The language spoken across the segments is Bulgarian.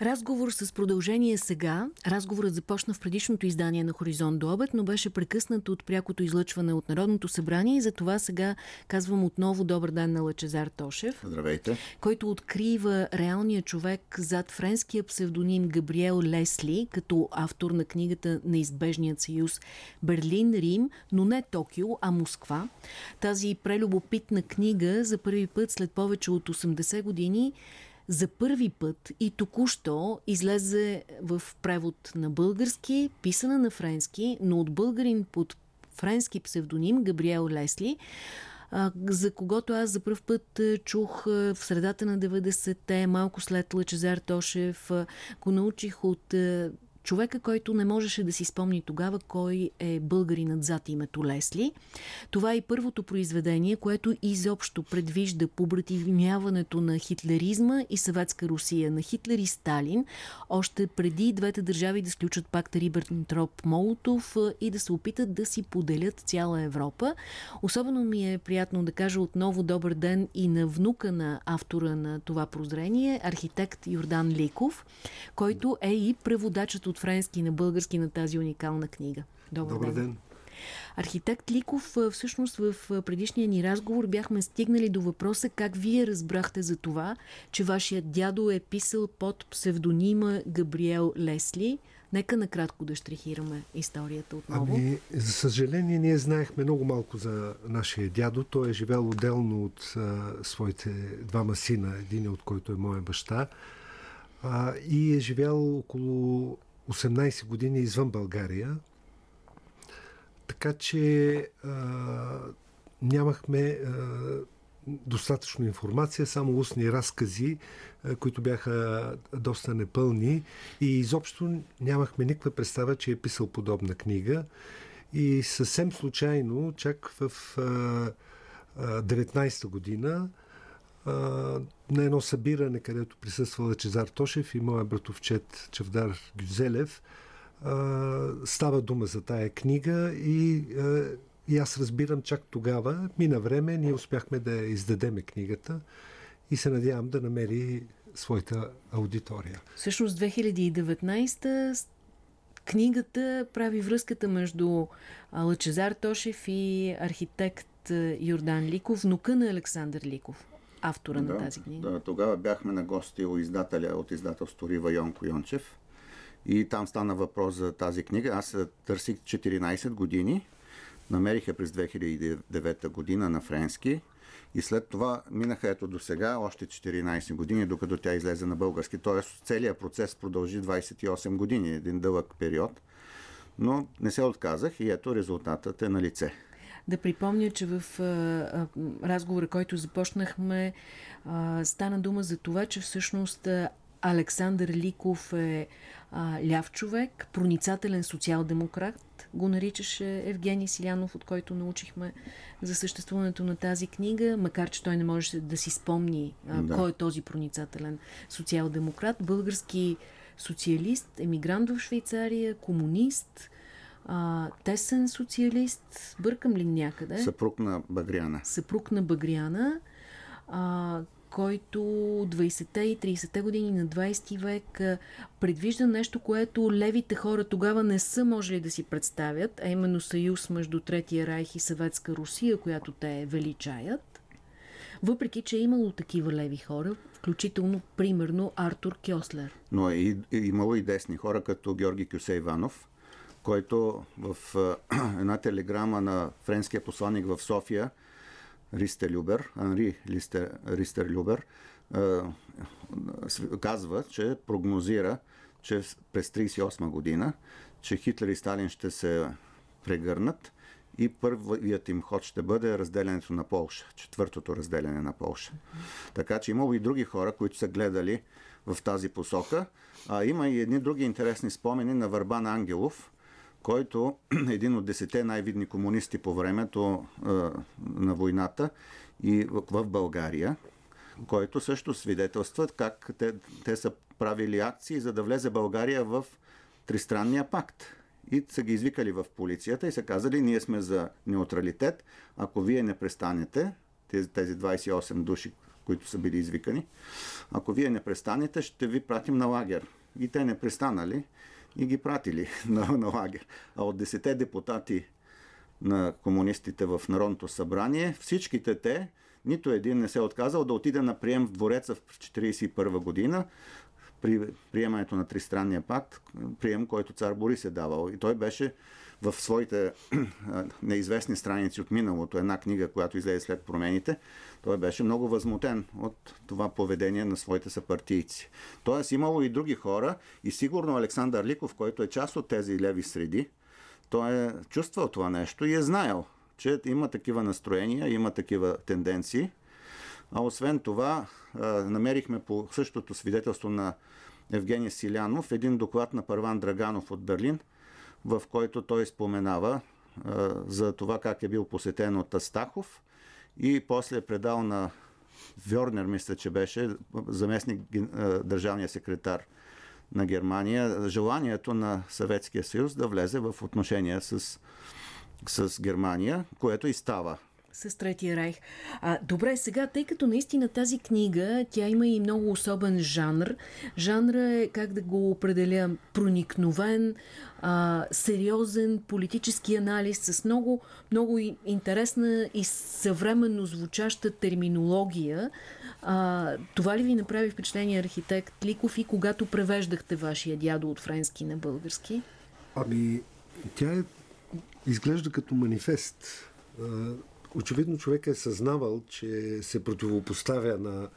Разговор с продължение сега. Разговорът започна в предишното издание на Хоризонт до обед, но беше прекъснат от прякото излъчване от Народното събрание и за това сега казвам отново добър ден на Лачезар Тошев. Здравейте. Който открива реалния човек зад френския псевдоним Габриел Лесли, като автор на книгата Неизбежният съюз Берлин, Рим, но не Токио, а Москва. Тази прелюбопитна книга за първи път след повече от 80 години за първи път и току-що излезе в превод на български, писана на френски, но от българин под френски псевдоним Габриел Лесли, за когото аз за първ път чух в средата на 90-те, малко след Лъчезар Тошев, го научих от човека, който не можеше да си спомни тогава кой е българинът зад името Лесли. Това е първото произведение, което изобщо предвижда побратимяването на хитлеризма и съветска Русия, на Хитлер и Сталин, още преди двете държави да сключат пакта Рибертроп-Молотов и да се опитат да си поделят цяла Европа. Особено ми е приятно да кажа отново добър ден и на внука на автора на това прозрение, архитект Йордан Ликов, който е и преводачът от френски на български на тази уникална книга. Добър, Добър ден. ден. Архитект Ликов, всъщност в предишния ни разговор бяхме стигнали до въпроса как вие разбрахте за това, че вашият дядо е писал под псевдонима Габриел Лесли. Нека накратко да штрихираме историята отново. Ами, за съжаление, ние знаехме много малко за нашия дядо. Той е живял отделно от а, своите двама сина, един от който е моя баща. А, и е живял около 18 години извън България. Така че а, нямахме а, достатъчно информация, само устни разкази, а, които бяха доста непълни и изобщо нямахме никаква представа, че е писал подобна книга. И съвсем случайно, чак в а, 19-та година, а, на едно събиране, където присъства Лачезар Тошев и моя братовчет Чавдар Гюзелев. Става дума за тая книга и, и аз разбирам чак тогава, мина време, ние успяхме да издадеме книгата и се надявам да намери своята аудитория. Всъщност 2019 книгата прави връзката между Лачезар Тошев и архитект Йордан Ликов, внука на Александър Ликов автора да, на тази книга. Да, тогава бяхме на гости у издателя от издателство Рива Йонко Йончев. И там стана въпрос за тази книга. Аз търсих 14 години. Намериха през 2009 година на френски. И след това минаха ето до сега още 14 години, докато тя излезе на български. Тоест целият процес продължи 28 години, един дълъг период. Но не се отказах и ето резултатът е на лице. Да припомня, че в а, а, разговора, който започнахме, а, стана дума за това, че всъщност Александър Ликов е а, ляв човек, проницателен социал-демократ, го наричаше Евгений Силянов, от който научихме за съществуването на тази книга, макар че той не може да си спомни а, да. кой е този проницателен социал-демократ. Български социалист, емигрант в Швейцария, комунист, а, тесен социалист, бъркам ли някъде? Съпруг на Багряна. Съпруг на Багряна, а, който 20-те и 30-те години на 20 век предвижда нещо, което левите хора тогава не са можели да си представят, а именно съюз между Третия райх и Съветска Русия, която те величаят. Въпреки, че е имало такива леви хора, включително, примерно, Артур Кьослер. Но е, е имало и десни хора, като Георги Кюсе Иванов, който в една телеграма на френския посланник в София, Ристер Любер, Анри Ристер, Ристер Любер, казва, че прогнозира, че през 1938 година, че Хитлер и Сталин ще се прегърнат и първият им ход ще бъде разделянето на Полша, четвъртото разделяне на Полша. Така че имало и други хора, които са гледали в тази посока. А, има и едни други интересни спомени на Върбан Ангелов, който един от десете най-видни комунисти по времето е, на войната и в, в България, който също свидетелстват как те, те са правили акции, за да влезе България в Тристранния пакт. И са ги извикали в полицията и са казали, ние сме за неутралитет, ако вие не престанете, тези, тези 28 души които са били извикани. Ако вие не престанете, ще ви пратим на лагер. И те не престанали и ги пратили на, на лагер. А от 10 депутати на комунистите в Народното събрание, всичките те, нито един не се е отказал да отиде на прием в двореца в 1941 година, при приемането на Тристранния пакт, прием, който цар Борис е давал. И той беше в своите неизвестни страници от миналото, една книга, която излезе след промените, той беше много възмутен от това поведение на своите съпартийци. Тоест имало и други хора и сигурно Александър Ликов, който е част от тези леви среди, той е чувствал това нещо и е знаел, че има такива настроения, има такива тенденции. А освен това, намерихме по същото свидетелство на Евгений Силянов един доклад на Първан Драганов от Берлин, в който той споменава за това как е бил посетен от Астахов и после е предал на Вьорнер, мисля, че беше заместник държавния секретар на Германия, желанието на Съветския съюз да влезе в отношения с, с Германия, което и става с Третия райх. А, добре, сега, тъй като наистина тази книга, тя има и много особен жанр. Жанра е, как да го определя, проникновен, а, сериозен политически анализ с много, много интересна и съвременно звучаща терминология. А, това ли ви направи впечатление архитект Ликов и когато превеждахте вашия дядо от френски на български? Ами, тя е, изглежда като манифест очевидно човек е съзнавал, че се противопоставя на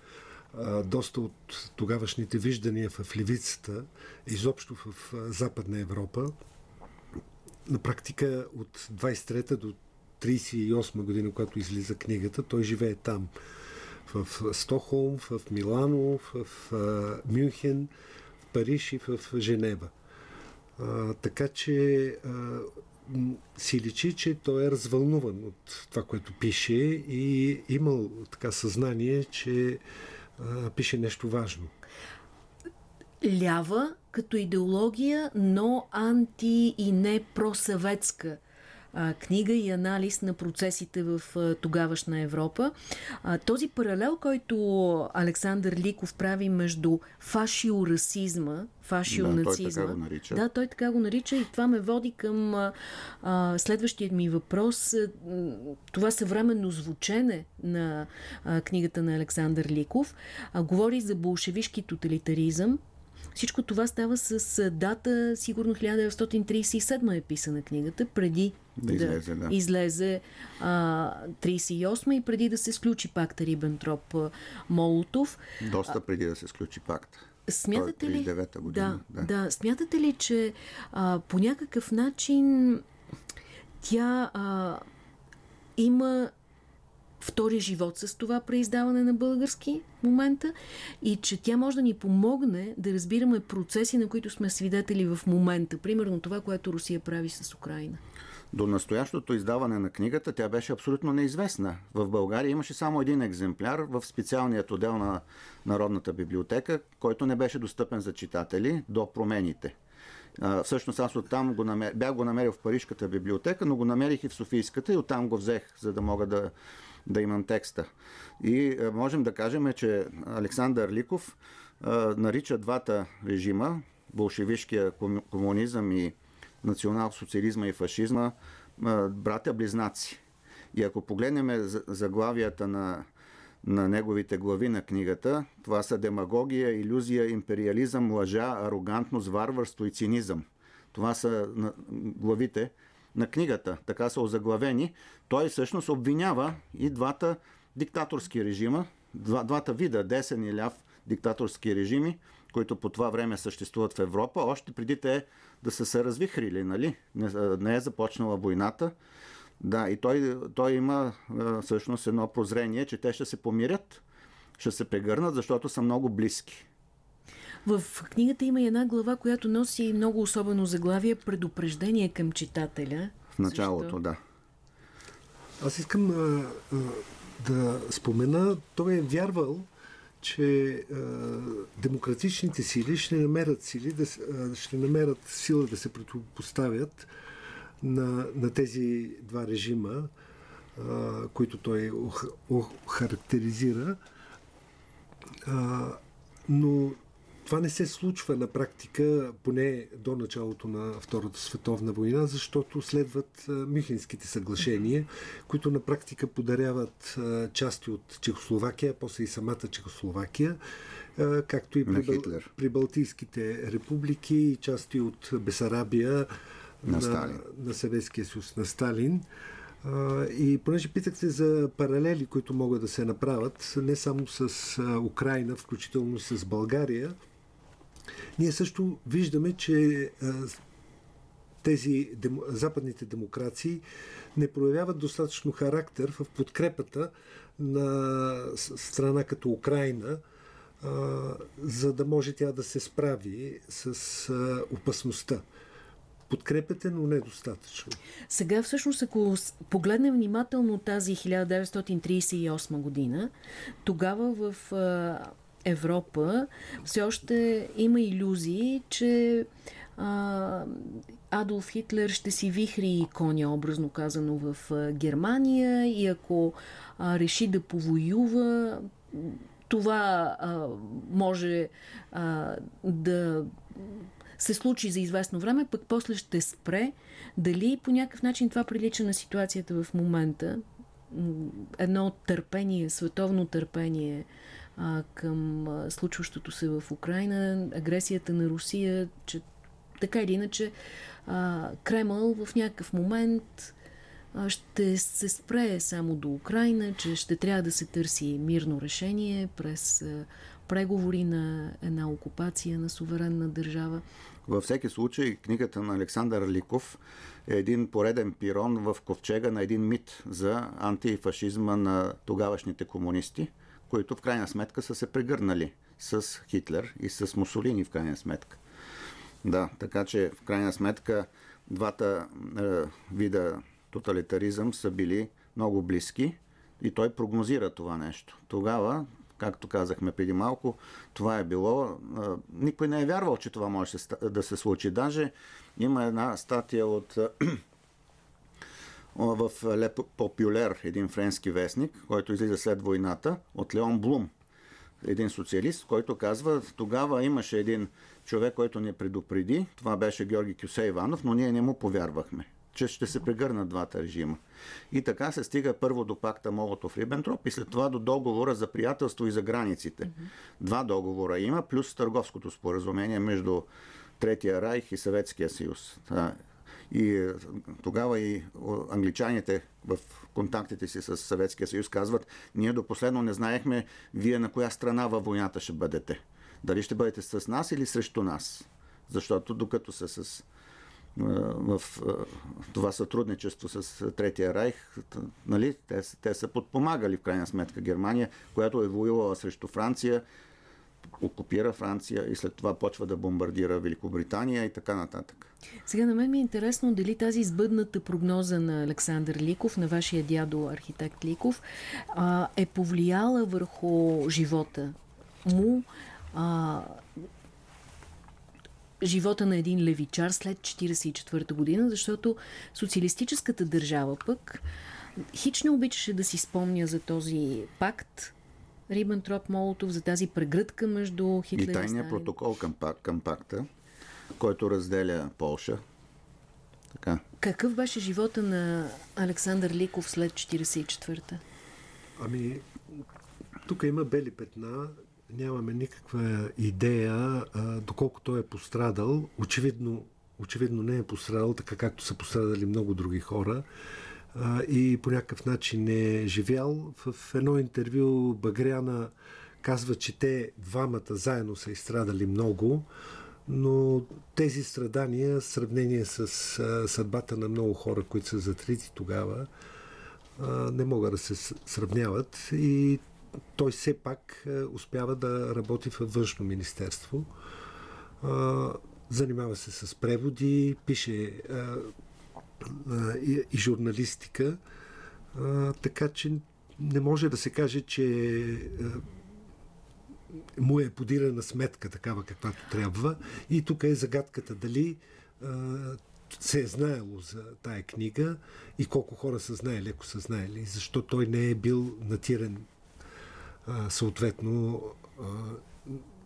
доста от тогавашните виждания в левицата, изобщо в Западна Европа. На практика от 23-та до 38 година, когато излиза книгата, той живее там. В Стокхолм, в Милано, в, Мюнхен, в Париж и в Женева. А, така че а, си личи, че той е развълнуван от това, което пише и имал така съзнание, че а, пише нещо важно. Лява като идеология, но анти и не просъветска а, книга и анализ на процесите в а, тогавашна Европа. А, този паралел, който Александър Ликов прави между фашиорасизма, фашионацизма. Да, той нарича. Да, той така го нарича и това ме води към а, следващият ми въпрос. Това съвременно звучене на а, книгата на Александър Ликов а, говори за болшевишки тоталитаризъм, всичко това става с дата, сигурно 1937 е писана книгата, преди да, излезе, да. излезе а, 38 и преди да се сключи пакта Рибентроп-Молотов. Доста преди да се сключи пакт. Смятате ли, година. Да, да. да, смятате ли, че а, по някакъв начин тя а, има втори живот с това преиздаване на български момента и че тя може да ни помогне да разбираме процеси, на които сме свидетели в момента. Примерно това, което Русия прави с Украина. До настоящото издаване на книгата тя беше абсолютно неизвестна. В България имаше само един екземпляр в специалният отдел на Народната библиотека, който не беше достъпен за читатели до промените. Всъщност аз оттам го намер... бях го намерил в Парижката библиотека, но го намерих и в Софийската и оттам го взех, за да мога да да имам текста. И е, можем да кажем, че Александър Ликов е, нарича двата режима, болшевишкия комунизъм и национал-социализма и фашизма, е, братя-близнаци. И ако погледнем заглавията на, на неговите глави на книгата, това са демагогия, иллюзия, империализъм, лъжа, арогантност, варварство и цинизъм. Това са главите на книгата, така са озаглавени, той всъщност обвинява и двата диктаторски режима, два, двата вида, десен и ляв диктаторски режими, които по това време съществуват в Европа, още преди те да са се развихрили, нали? Не, не е започнала войната. Да, и той, той има всъщност едно прозрение, че те ще се помирят, ще се прегърнат, защото са много близки. В книгата има една глава, която носи много особено заглавие предупреждение към читателя. В началото, Защо? да. Аз искам а, а, да спомена, той е вярвал, че а, демократичните сили ще намерят сили, да, а, ще намерят сила да се противопоставят на, на тези два режима, а, които той охарактеризира А, но това не се случва на практика, поне до началото на Втората световна война, защото следват Мюхенските съглашения, които на практика подаряват части от Чехословакия, после и самата Чехословакия, както и при, при Балтийските републики и части от Бесарабия на, на, на Съветския съюз, на Сталин. И понеже питахте за паралели, които могат да се направят, не само с Украина, включително с България, ние също виждаме, че тези дем... западните демокрации не проявяват достатъчно характер в подкрепата на страна като Украина, за да може тя да се справи с опасността подкрепяте, но недостатъчно. Сега всъщност, ако погледнем внимателно тази 1938 година, тогава в Европа все още има иллюзии, че а, Адолф Хитлер ще си вихри коня, образно казано, в Германия и ако а, реши да повоюва, това а, може а, да се случи за известно време, пък после ще спре. Дали по някакъв начин това прилича на ситуацията в момента? Едно търпение, световно търпение а, към а, случващото се в Украина, агресията на Русия, че така или иначе а, Кремъл в някакъв момент а, ще се спре само до Украина, че ще трябва да се търси мирно решение през а, преговори на една окупация на суверенна държава. Във всеки случай, книгата на Александър Ликов е един пореден пирон в ковчега на един мит за антифашизма на тогавашните комунисти, които в крайна сметка са се прегърнали с Хитлер и с Мусолини в крайна сметка. Да, така че в крайна сметка двата е, вида тоталитаризъм са били много близки и той прогнозира това нещо. Тогава както казахме преди малко, това е било. Никой не е вярвал, че това може да се случи. Даже има една статия от в Ле Попюлер, един френски вестник, който излиза след войната, от Леон Блум, един социалист, който казва, тогава имаше един човек, който ни предупреди, това беше Георги Кюсе Иванов, но ние не му повярвахме че ще се прегърнат двата режима. И така се стига първо до пакта Молотов-Рибентроп и след това до договора за приятелство и за границите. Два договора има, плюс търговското споразумение между Третия райх и Съветския съюз. И е, тогава и англичаните в контактите си с Съветския съюз казват, ние до последно не знаехме вие на коя страна във войната ще бъдете. Дали ще бъдете с нас или срещу нас. Защото докато са с в това сътрудничество с Третия райх, нали, те, те са подпомагали в крайна сметка Германия, която е воювала срещу Франция, окупира Франция и след това почва да бомбардира Великобритания и така нататък. Сега на мен ми е интересно дали тази избъдната прогноза на Александър Ликов, на вашия дядо архитект Ликов, е повлияла върху живота му живота на един левичар след 1944 година, защото социалистическата държава пък хич не обичаше да си спомня за този пакт, Рибентроп Молотов, за тази прегръдка между Хитлер и тайния протокол към, към пакта, който разделя Полша. Така. Какъв беше живота на Александър Ликов след 1944-та? Ами, тук има бели петна нямаме никаква идея а, доколко той е пострадал. Очевидно, очевидно не е пострадал, така както са пострадали много други хора а, и по някакъв начин е живял. В едно интервю Багряна казва, че те двамата заедно са изстрадали много, но тези страдания, в сравнение с а, съдбата на много хора, които са затрити тогава, а, не могат да се сравняват. И той все пак успява да работи във външно министерство. Занимава се с преводи, пише и журналистика, така че не може да се каже, че му е подирана сметка такава каквато трябва. И тук е загадката дали се е знаело за тая книга и колко хора са знаели, ако са знаели, защо той не е бил натиран съответно а,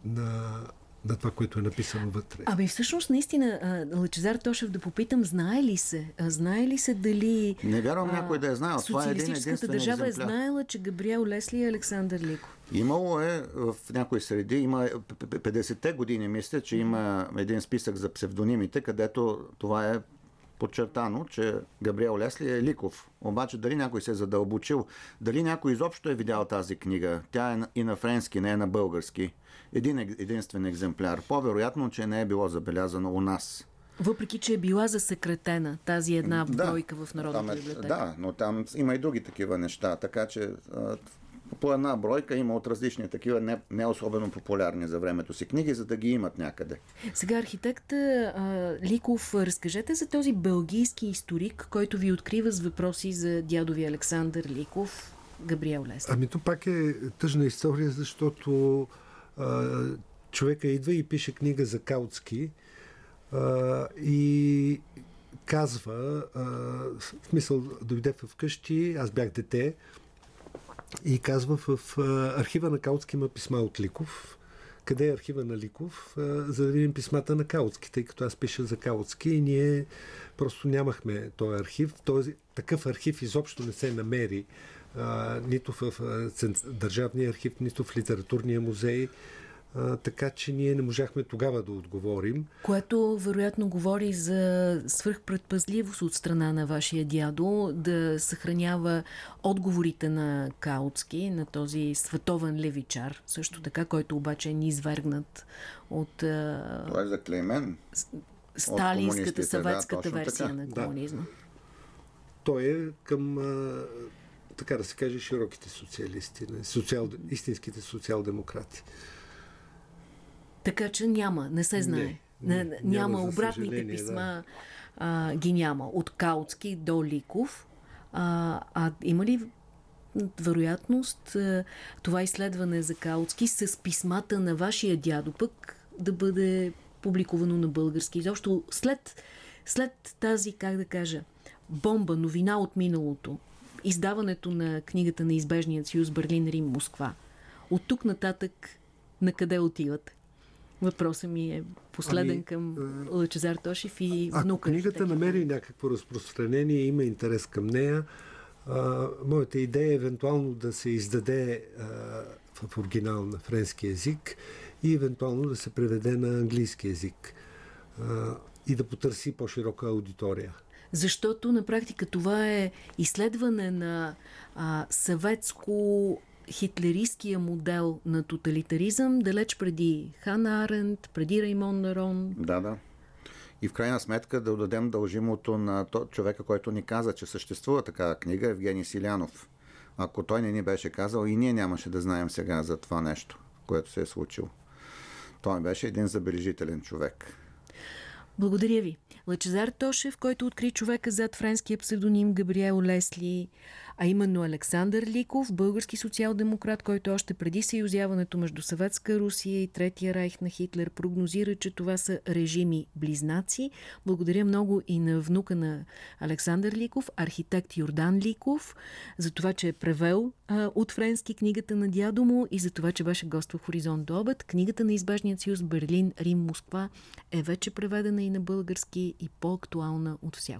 на на това, което е написано вътре. Ами всъщност, наистина, Лъчезар Тошев да попитам, знае ли се? Знае ли се дали... Не вярвам някой да е знаел. Това е един единствен държава е знаела, че Габриел Лесли е Александър Ликов. Имало е в някои среди, има 50-те години, мисля, че има един списък за псевдонимите, където това е подчертано, че Габриел Лесли е Ликов. Обаче дали някой се е задълбочил, дали някой изобщо е видял тази книга, тя е и на френски, не е на български, един единствен екземпляр. По-вероятно, че не е било забелязано у нас. Въпреки, че е била засекретена тази една бройка да, в Народната е, библиотека. Да, но там има и други такива неща, така че по една бройка има от различни такива не, не особено популярни за времето си книги, за да ги имат някъде. Сега архитект а, Ликов, разкажете за този бългийски историк, който ви открива с въпроси за дядови Александър Ликов, Габриел Лес. Ами то пак е тъжна история, защото а, човека идва и пише книга за Каутски а, и казва, а, в смисъл, дойде вкъщи, аз бях дете, и казва в архива на Каутски има писма от Ликов. Къде е архива на Ликов? За да видим писмата на Каутски, тъй като аз пиша за Каутски и ние просто нямахме този архив. Този, такъв архив изобщо не се намери нито в Държавния архив, нито в Литературния музей а, така че ние не можахме тогава да отговорим. Което вероятно говори за свръхпредпазливост от страна на вашия дядо да съхранява отговорите на Каутски, на този световен левичар, също така, който обаче е ни извергнат от... Това е за Клеймен. Сталинската, съветската да, версия така. на комунизма. Да. Той е към така да се каже, широките социалисти, социал, истинските социал-демократи. Така че няма, не се знае. Не, не, няма, няма обратните писма, да. а, ги няма. От Каутски до Ликов. А, а има ли вероятност това изследване за Каутски с писмата на вашия дядо пък да бъде публикувано на български? Защо след, след тази, как да кажа, бомба, новина от миналото, издаването на книгата на Избежният съюз Берлин, Рим, Москва, от тук нататък на къде отивате? Въпросът ми е последен ами, към Лъчезар Тошев и внука. Ако книгата намери някакво разпространение, има интерес към нея, а, моята идея е евентуално да се издаде а, в оригинал на френски язик и евентуално да се преведе на английски язик а, и да потърси по-широка аудитория. Защото на практика това е изследване на а, съветско хитлеристския модел на тоталитаризъм, далеч преди Хан Аренд, преди Раймон Нарон. Да, да. И в крайна сметка да отдадем дължимото на то, човека, който ни каза, че съществува такава книга, Евгений Силянов. Ако той не ни беше казал, и ние нямаше да знаем сега за това нещо, което се е случило. Той беше един забележителен човек. Благодаря ви. Лъчезар Тошев, който откри човека зад френския псевдоним Габриел Лесли, а именно Александър Ликов, български социал-демократ, който още преди съюзяването между Съветска Русия и Третия райх на Хитлер прогнозира, че това са режими близнаци. Благодаря много и на внука на Александър Ликов, архитект Йордан Ликов, за това, че е превел а, от френски книгата на дядо му и за това, че беше гост в Хоризонт до обед. Книгата на Избежният съюз Берлин, Рим, Москва е вече преведена и на български и по-актуална от всяко.